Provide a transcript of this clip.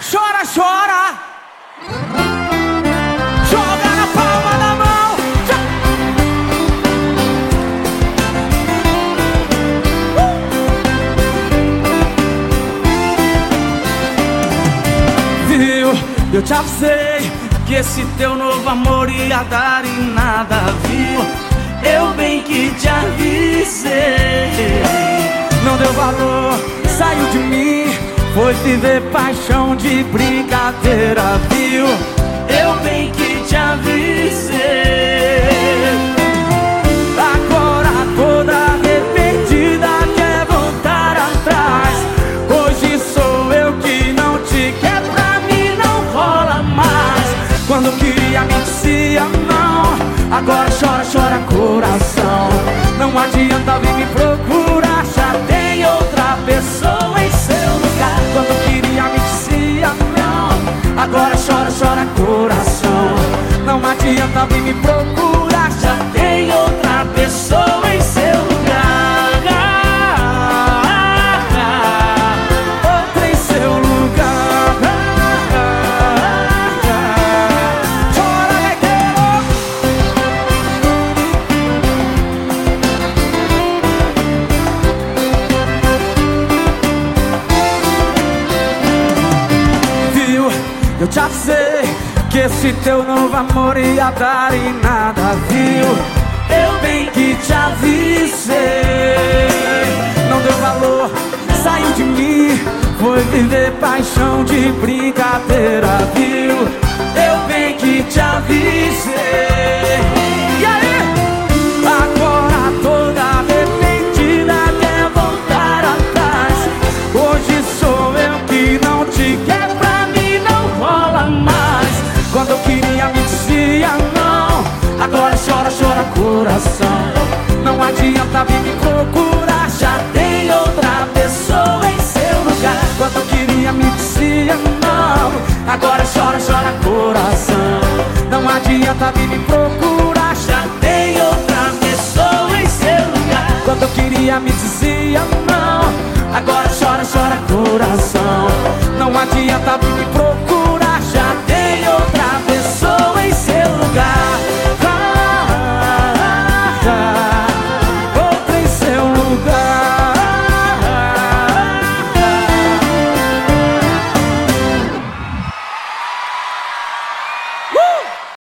chora, chora. Joga na palma da mão. Viu? Eu te avisei que esse teu novo amor ia dar em nada, viu? Eu bem que te avisei. Não deu valor, saiu de mim. Foi viver paixão de brincadeira, viu? Eu bem que te avisei. Agora toda arrependida quer voltar atrás. Hoje sou eu que não te quer, pra mim não rola mais. Quando queria me dizia não, agora chora, chora coração. Adianta vir me procurar, já tem outra pessoa em seu lugar. Outra em seu lugar. Chora, gaiteiro. Viu? Eu te avisei que esse teu novo amor ia dar em nada, viu? Eu bem que te avisei. Não deu valor, saiu de mim. Foi viver paixão de brincadeira, viu? Coração. Não adianta vir me procurar, já tem outra pessoa em seu lugar. Quando eu queria me dizia não, agora chora, chora coração. Não adianta vir me procurar, já tem outra pessoa em seu lugar. Quando eu queria me dizia não, agora chora, chora coração. Não adianta vir.